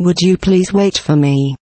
Would you please wait for me?